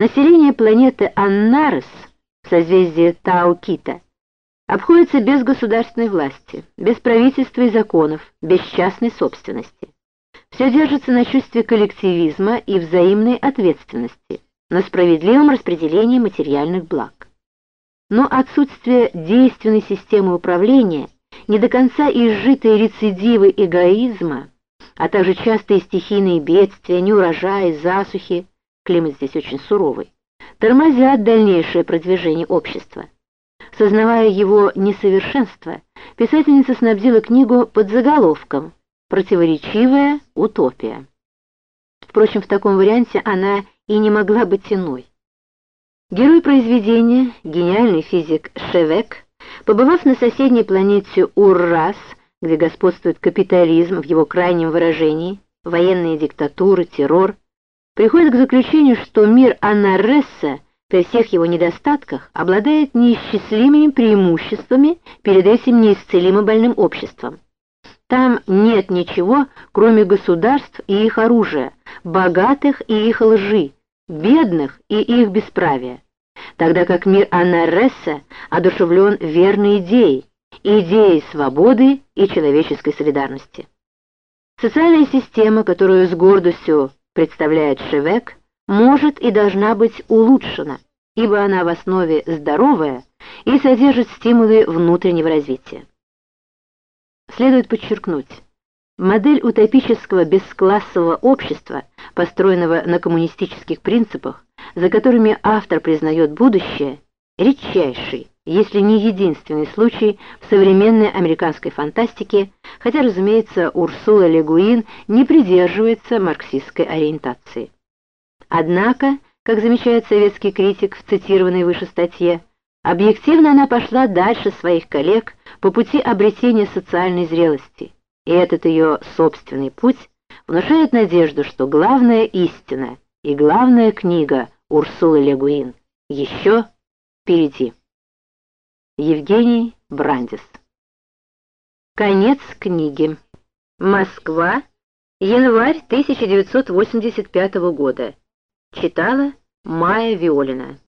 Население планеты Аннарес созвездии Таукита обходится без государственной власти, без правительства и законов, без частной собственности. Все держится на чувстве коллективизма и взаимной ответственности, на справедливом распределении материальных благ. Но отсутствие действенной системы управления, не до конца изжитые рецидивы эгоизма, а также частые стихийные бедствия, неурожаи, засухи, климат здесь очень суровый, тормозят дальнейшее продвижение общества. Сознавая его несовершенство, писательница снабдила книгу под заголовком «Противоречивая утопия». Впрочем, в таком варианте она и не могла быть иной. Герой произведения, гениальный физик Шевек, побывав на соседней планете Уррас, где господствует капитализм в его крайнем выражении, военные диктатуры, террор, приходит к заключению, что мир Анаресса при всех его недостатках обладает неисчислимыми преимуществами перед этим неисцелимо больным обществом. Там нет ничего, кроме государств и их оружия, богатых и их лжи, бедных и их бесправия, тогда как мир Анаресса одушевлен верной идеей, идеей свободы и человеческой солидарности. Социальная система, которую с гордостью представляет Шевек, может и должна быть улучшена, ибо она в основе здоровая и содержит стимулы внутреннего развития. Следует подчеркнуть, модель утопического бесклассового общества, построенного на коммунистических принципах, за которыми автор признает будущее, редчайший, если не единственный случай в современной американской фантастике, хотя, разумеется, Урсула Легуин не придерживается марксистской ориентации. Однако, как замечает советский критик в цитированной выше статье, объективно она пошла дальше своих коллег по пути обретения социальной зрелости, и этот ее собственный путь внушает надежду, что главная истина и главная книга Урсулы Легуин еще впереди. Евгений Брандис. Конец книги. Москва. Январь 1985 года. Читала Майя Виолина.